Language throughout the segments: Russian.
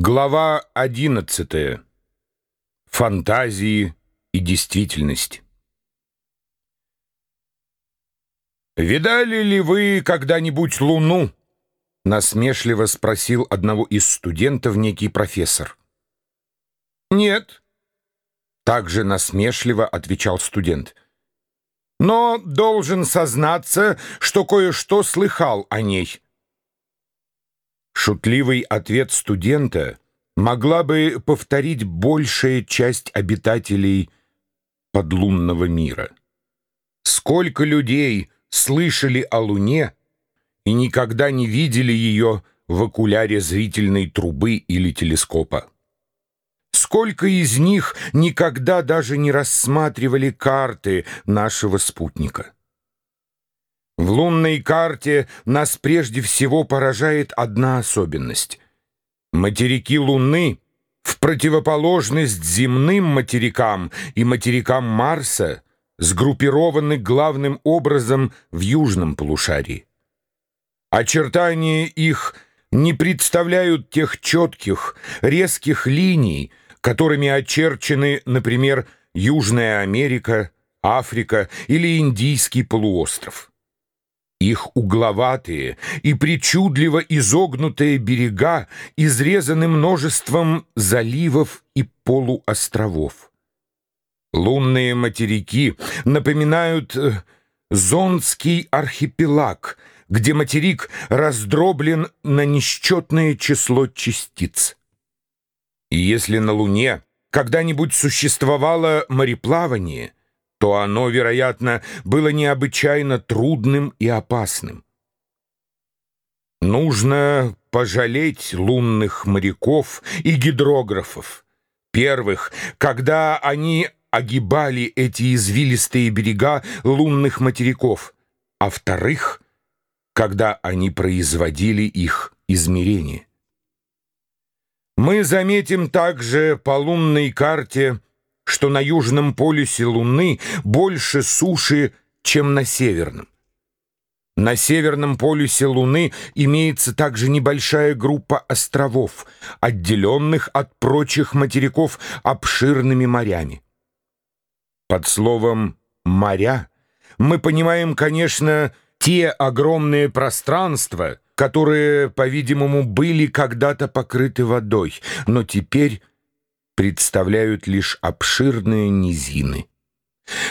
Глава 11. Фантазии и действительность. «Видали ли вы когда-нибудь Луну?» — насмешливо спросил одного из студентов некий профессор. «Нет», — также насмешливо отвечал студент. «Но должен сознаться, что кое-что слыхал о ней». Шутливый ответ студента могла бы повторить большая часть обитателей подлунного мира. Сколько людей слышали о Луне и никогда не видели ее в окуляре зрительной трубы или телескопа? Сколько из них никогда даже не рассматривали карты нашего спутника? В лунной карте нас прежде всего поражает одна особенность. Материки Луны, в противоположность земным материкам и материкам Марса, сгруппированы главным образом в южном полушарии. Очертания их не представляют тех четких, резких линий, которыми очерчены, например, Южная Америка, Африка или Индийский полуостров. Их угловатые и причудливо изогнутые берега изрезаны множеством заливов и полуостровов. Лунные материки напоминают э, Зонский архипелаг, где материк раздроблен на несчетное число частиц. И если на Луне когда-нибудь существовало мореплавание — то оно, вероятно, было необычайно трудным и опасным. Нужно пожалеть лунных моряков и гидрографов, первых, когда они огибали эти извилистые берега лунных материков, а вторых, когда они производили их измерения. Мы заметим также по лунной карте что на южном полюсе Луны больше суши, чем на северном. На северном полюсе Луны имеется также небольшая группа островов, отделенных от прочих материков обширными морями. Под словом «моря» мы понимаем, конечно, те огромные пространства, которые, по-видимому, были когда-то покрыты водой, но теперь представляют лишь обширные низины.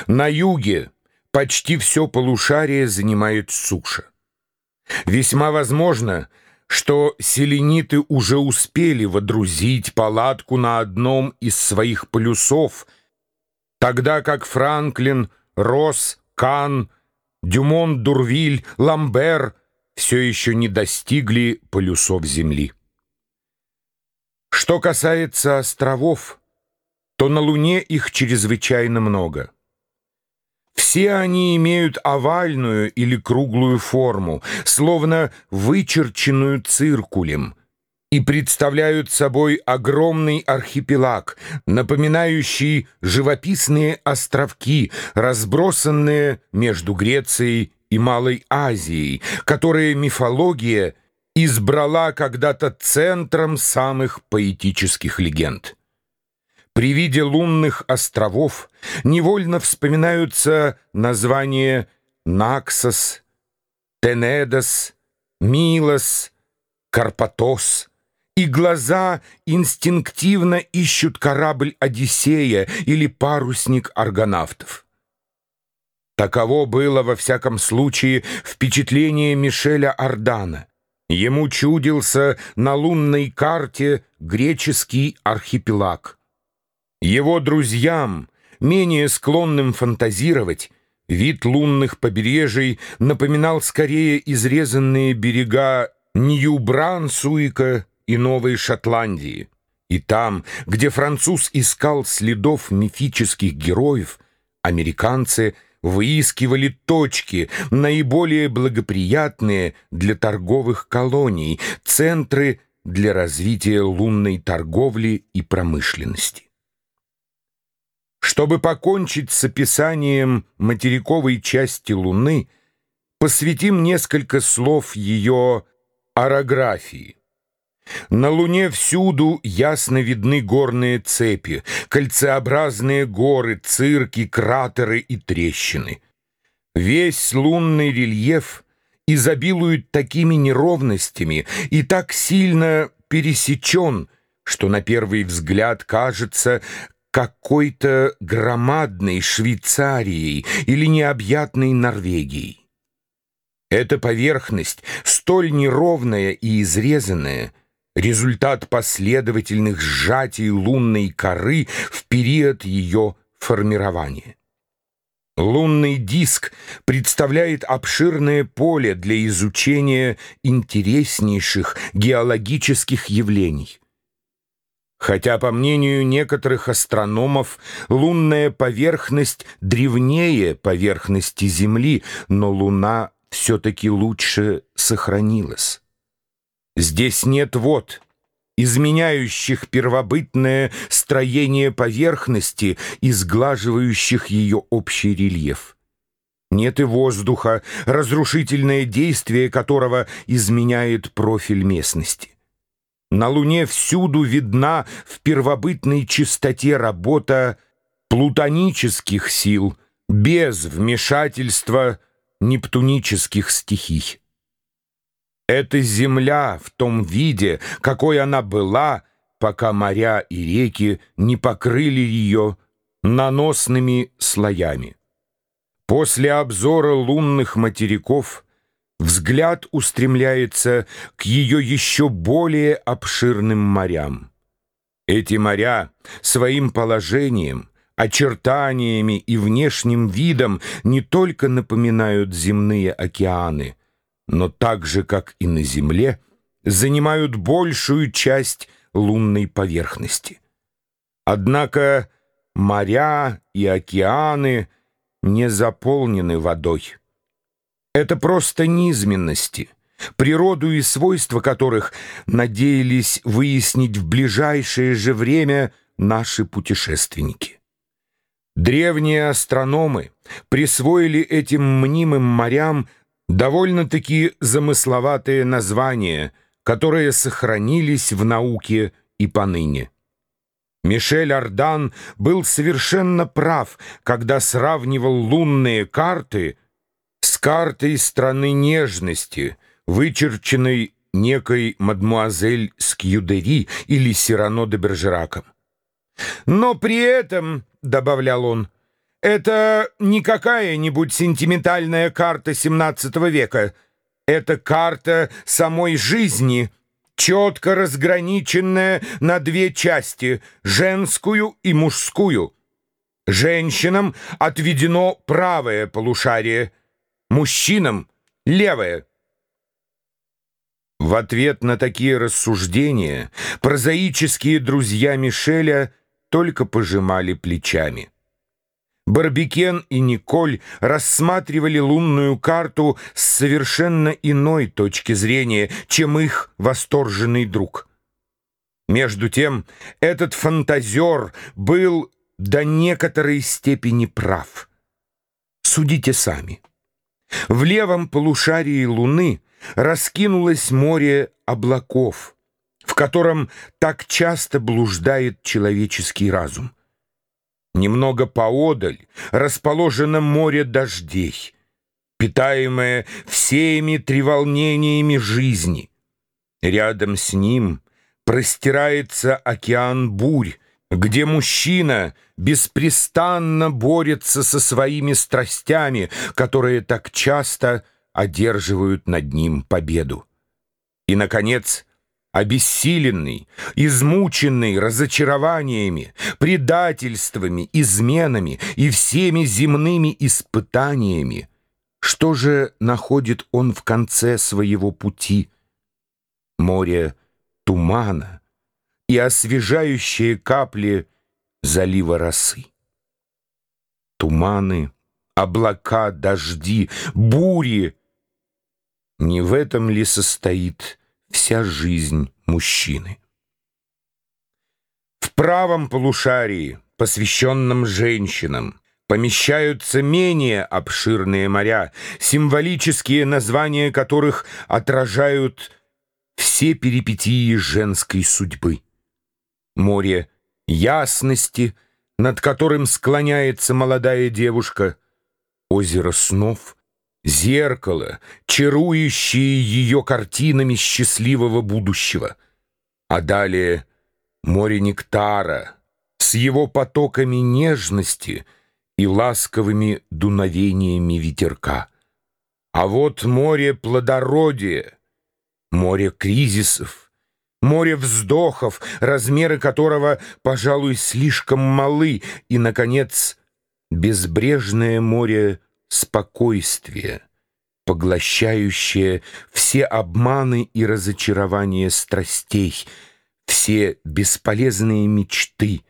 На юге почти все полушарие занимает суша. Весьма возможно, что селениты уже успели водрузить палатку на одном из своих полюсов, тогда как Франклин, Росс, Кан, Дюмон, Дурвиль, Ламбер все еще не достигли полюсов Земли. Что касается островов, то на Луне их чрезвычайно много. Все они имеют овальную или круглую форму, словно вычерченную циркулем, и представляют собой огромный архипелаг, напоминающий живописные островки, разбросанные между Грецией и Малой Азией, которые мифология — избрала когда-то центром самых поэтических легенд. При виде лунных островов невольно вспоминаются названия Наксос, Тенедос, Милос, Карпатос, и глаза инстинктивно ищут корабль Одиссея или парусник аргонавтов. Таково было, во всяком случае, впечатление Мишеля Ардана. Ему чудился на лунной карте греческий архипелаг. Его друзьям, менее склонным фантазировать, вид лунных побережий напоминал скорее изрезанные берега Нью-Брансуика и Новой Шотландии. И там, где француз искал следов мифических героев, американцы — выискивали точки, наиболее благоприятные для торговых колоний, центры для развития лунной торговли и промышленности. Чтобы покончить с описанием материковой части Луны, посвятим несколько слов ее орографии. На Луне всюду ясно видны горные цепи, кольцеобразные горы, цирки, кратеры и трещины. Весь лунный рельеф изобилует такими неровностями и так сильно пересечен, что на первый взгляд кажется какой-то громадной Швейцарией или необъятной Норвегией. Эта поверхность, столь неровная и изрезанная, результат последовательных сжатий лунной коры в период ее формирования. Лунный диск представляет обширное поле для изучения интереснейших геологических явлений. Хотя, по мнению некоторых астрономов, лунная поверхность древнее поверхности Земли, но Луна все-таки лучше сохранилась. Здесь нет вод, изменяющих первобытное строение поверхности и сглаживающих ее общий рельеф. Нет и воздуха, разрушительное действие которого изменяет профиль местности. На Луне всюду видна в первобытной чистоте работа плутонических сил, без вмешательства нептунических стихий. Эта земля в том виде, какой она была, пока моря и реки не покрыли ее наносными слоями. После обзора лунных материков взгляд устремляется к ее еще более обширным морям. Эти моря своим положением, очертаниями и внешним видом не только напоминают земные океаны, но так же, как и на Земле, занимают большую часть лунной поверхности. Однако моря и океаны не заполнены водой. Это просто низменности, природу и свойства которых надеялись выяснить в ближайшее же время наши путешественники. Древние астрономы присвоили этим мнимым морям довольно-таки замысловатые названия, которые сохранились в науке и поныне. Мишель Ардан был совершенно прав, когда сравнивал лунные карты с картой страны нежности, вычерченной некой мадмуазель Скьюдери или Сирано де Бержераком. «Но при этом, — добавлял он, — это не какая-нибудь сентиментальная карта XVII века. Это карта самой жизни, четко разграниченная на две части — женскую и мужскую. Женщинам отведено правое полушарие, мужчинам — левое. В ответ на такие рассуждения прозаические друзья Мишеля только пожимали плечами. Барбикен и Николь рассматривали лунную карту с совершенно иной точки зрения, чем их восторженный друг. Между тем, этот фантазер был до некоторой степени прав. Судите сами. В левом полушарии Луны раскинулось море облаков, в котором так часто блуждает человеческий разум. Немного поодаль расположено море дождей, питаемое всеми треволнениями жизни. Рядом с ним простирается океан бурь, где мужчина беспрестанно борется со своими страстями, которые так часто одерживают над ним победу. И, наконец, обессиленный, измученный разочарованиями, предательствами, изменами и всеми земными испытаниями, что же находит он в конце своего пути? Море тумана и освежающие капли залива росы. Туманы, облака, дожди, бури. Не в этом ли состоит вся жизнь мужчины. В правом полушарии, посвященном женщинам, помещаются менее обширные моря, символические названия которых отражают все перипетии женской судьбы. Море ясности, над которым склоняется молодая девушка, озеро снов, зеркало, чарующие ее картинами счастливого будущего, а далее море нектара с его потоками нежности и ласковыми дуновениями ветерка. А вот море плодородия, море кризисов, море вздохов, размеры которого, пожалуй, слишком малы, и, наконец, безбрежное море спокойствия, поглощающее все обманы и разочарования страстей, все бесполезные мечты,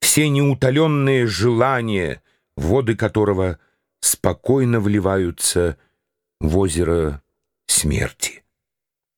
все неутоленные желания, воды которого спокойно вливаются в озеро смерти.